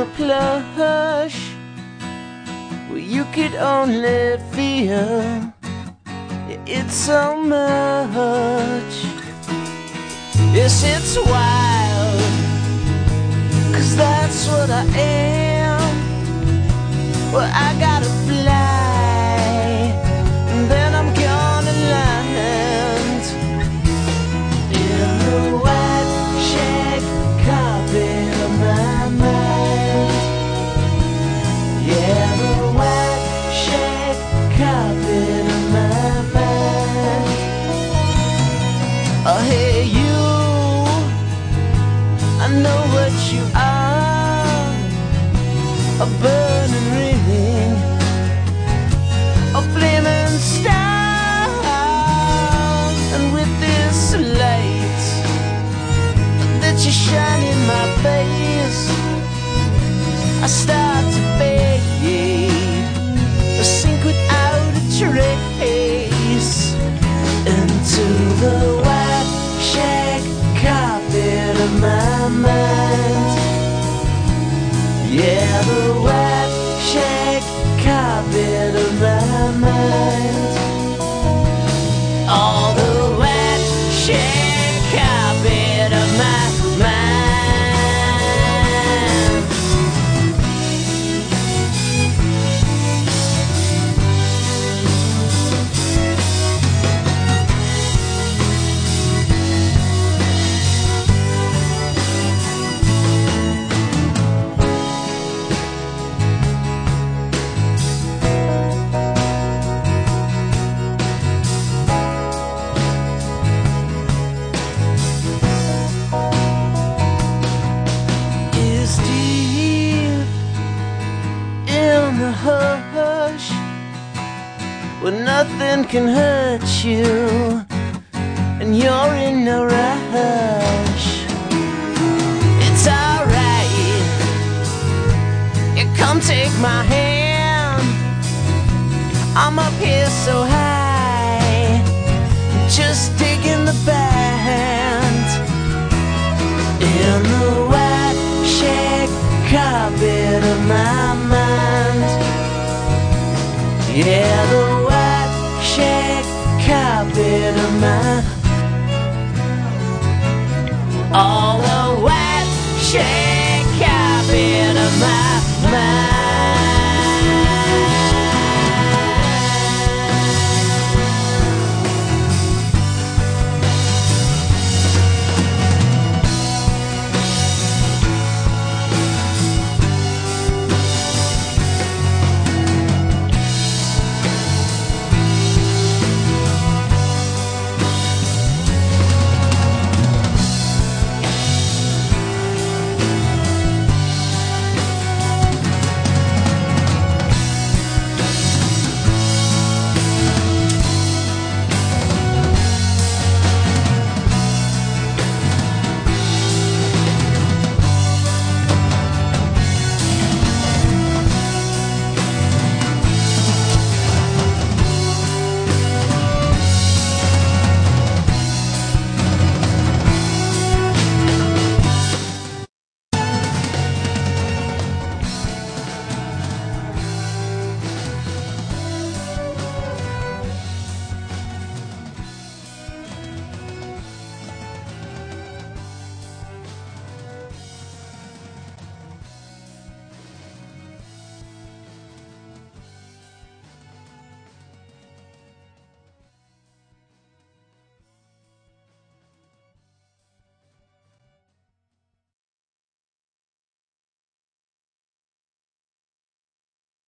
the plush well, you could only feel it's so much. Yes, it's wild, cause that's what I am. Well, I gotta A where nothing can hurt you and you're in no rush. It's alright. You come take my hand. I'm up here so high, just digging the band in the white shag carpet of my mind. Yeah, all the white shag carpet of my